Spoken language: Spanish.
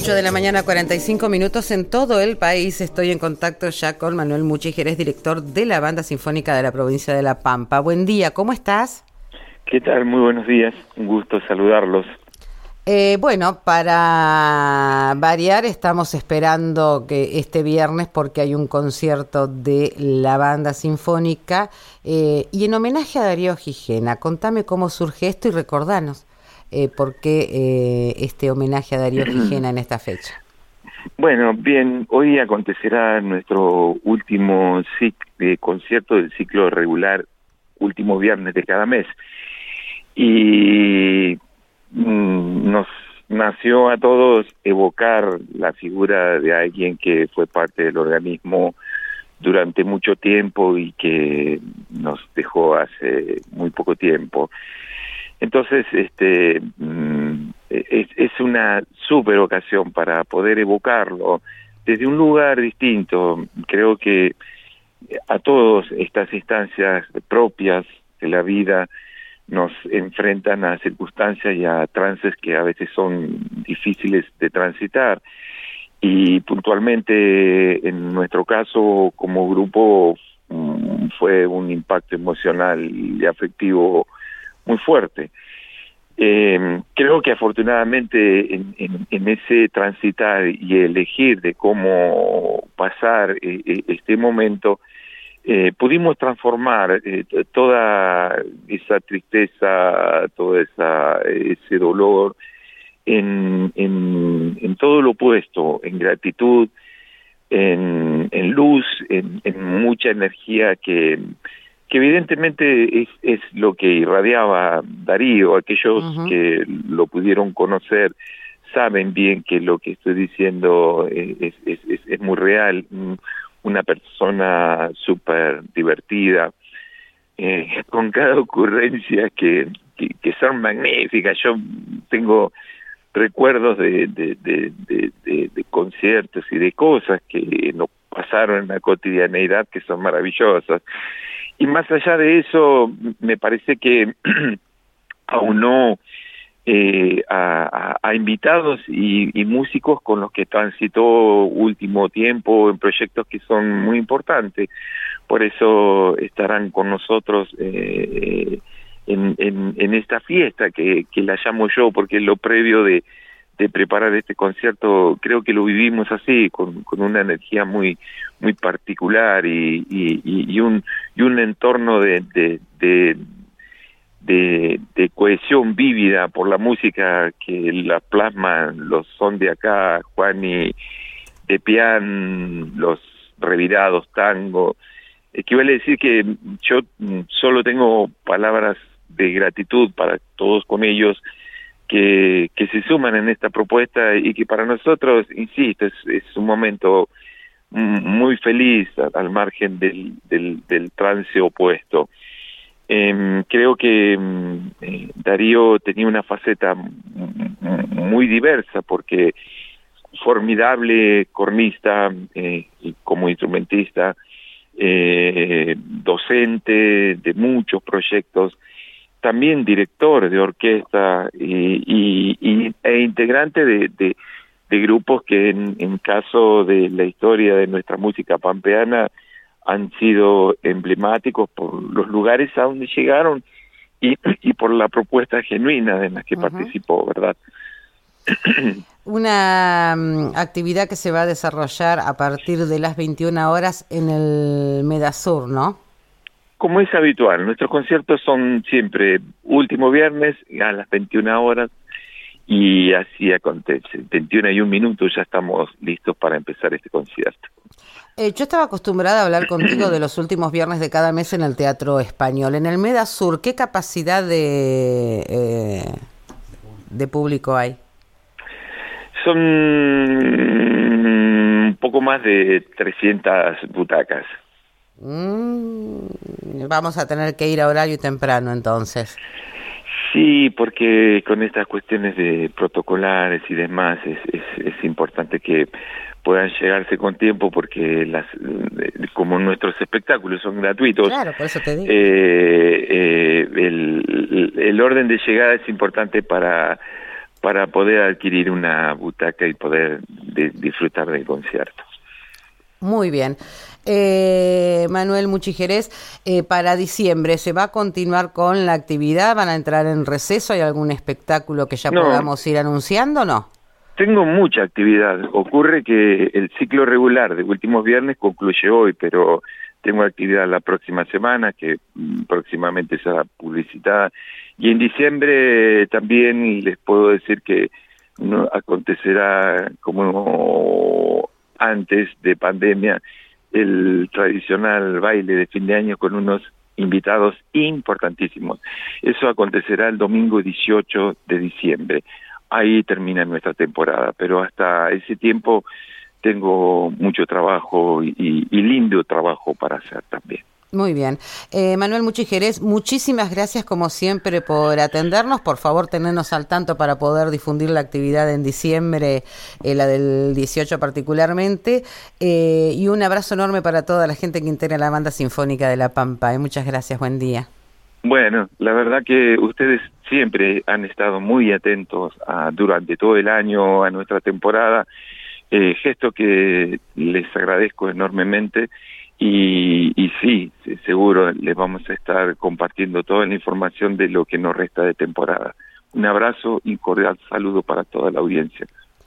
8 de la mañana, 45 minutos en todo el país. Estoy en contacto ya con Manuel Muchi, Jerez, director de la Banda Sinfónica de la provincia de La Pampa. Buen día, ¿cómo estás? ¿Qué tal? Muy buenos días. Un gusto saludarlos. Eh, bueno, para variar, estamos esperando que este viernes, porque hay un concierto de la banda sinfónica, eh, y en homenaje a Darío Gijena, contame cómo surge esto y recordanos eh, por qué eh, este homenaje a Darío Gijena en esta fecha. Bueno, bien, hoy acontecerá nuestro último de concierto del ciclo regular, último viernes de cada mes. Y mm, nos nació a todos evocar la figura de alguien que fue parte del organismo durante mucho tiempo y que nos dejó hace muy poco tiempo. Entonces, este, mm, es, una super ocasión para poder evocarlo desde un lugar distinto. Creo que a todas estas instancias propias de la vida nos enfrentan a circunstancias y a trances que a veces son difíciles de transitar. Y puntualmente, en nuestro caso, como grupo, mm, fue un impacto emocional y afectivo muy fuerte. Eh, creo que afortunadamente en, en, ese transitar y elegir de cómo pasar eh, eh, este momento, eh, pudimos transformar toda esa tristeza, todo esa, ese dolor en, en, en todo lo opuesto, en gratitud, en, en luz, en, en mucha energía que que evidentemente es, es lo que irradiaba Darío, aquellos que lo pudieron conocer saben bien que lo que estoy diciendo es, es, es, es muy real, una persona súper divertida, eh, con cada ocurrencia que, que, que, son magníficas. Yo tengo recuerdos de, de, de, de, de conciertos y de cosas que nos pasaron en la cotidianeidad que son maravillosas. Y más allá de eso, me parece que aunó eh, a, a, invitados y, y, músicos con los que transitó último tiempo en proyectos que son muy importantes. Por eso estarán con nosotros eh, en, en, en, esta fiesta que, que la llamo yo, porque lo previo de, de preparar este concierto creo que lo vivimos así con, con una energía muy muy particular y, y, un y un entorno de de, de cohesión vívida por la música que la plasman los son de acá Juan y de Pian los revirados tango. Equivale a decir que yo solo tengo palabras de gratitud para todos con ellos que, se suman en esta propuesta y que para nosotros, insisto, es, un momento muy feliz al margen del, trance opuesto. Eh, creo que eh, Darío tenía una faceta muy diversa porque formidable cornista eh, como instrumentista, eh, docente de muchos proyectos, también director de orquesta y, y, e integrante de, de, de grupos que en, en, caso de la historia de nuestra música pampeana han sido emblemáticos por los lugares a donde llegaron y, y por la propuesta genuina en la que uh -huh. participó, ¿verdad? Una um, actividad que se va a desarrollar a partir de las 21 horas en el Medasur, ¿no? Como es habitual, nuestros conciertos son siempre último viernes a las 21 horas y así acontece. 21 y un minuto ya estamos listos para empezar este concierto. Eh, yo estaba acostumbrada a hablar contigo de los últimos viernes de cada mes en el Teatro Español. En el Meda Sur, ¿qué capacidad de, eh, de público hay? Son un poco más de 300 butacas. Mm, vamos a tener que ir a horario temprano entonces. Sí, porque con estas cuestiones de protocolares y demás es, es, es importante que puedan llegarse con tiempo porque las como nuestros espectáculos son gratuitos claro, por eso te digo. Eh, eh, el, el orden de llegada es importante para para poder adquirir una butaca y poder disfrutar del concierto. Muy bien. Eh, Manuel Muchijerez, eh, para diciembre, ¿se va a continuar con la actividad? ¿Van a entrar en receso? ¿Hay algún espectáculo que ya podamos ir anunciando o no? Tengo mucha actividad. Ocurre que el ciclo regular de últimos viernes concluye hoy, pero tengo actividad la próxima semana que mm, próximamente será publicitada. Y en diciembre también les puedo decir que no acontecerá como antes de pandemia el tradicional baile de fin de año con unos invitados importantísimos. Eso acontecerá el domingo 18 de diciembre. Ahí termina nuestra temporada, pero hasta ese tiempo tengo mucho trabajo y, lindo trabajo para hacer también. Muy bien. Eh, Manuel Muchijerez, muchísimas gracias como siempre por atendernos. Por favor, tenernos al tanto para poder difundir la actividad en diciembre, eh, la del 18 particularmente. Eh, y un abrazo enorme para toda la gente que integra la banda sinfónica de La Pampa. Eh. Muchas gracias, buen día. Bueno, la verdad que ustedes siempre han estado muy atentos a, durante todo el año a nuestra temporada, gesto que les agradezco enormemente y, y sí, seguro les vamos a estar compartiendo toda la información de lo que nos resta de temporada. Un abrazo y cordial saludo para toda la audiencia.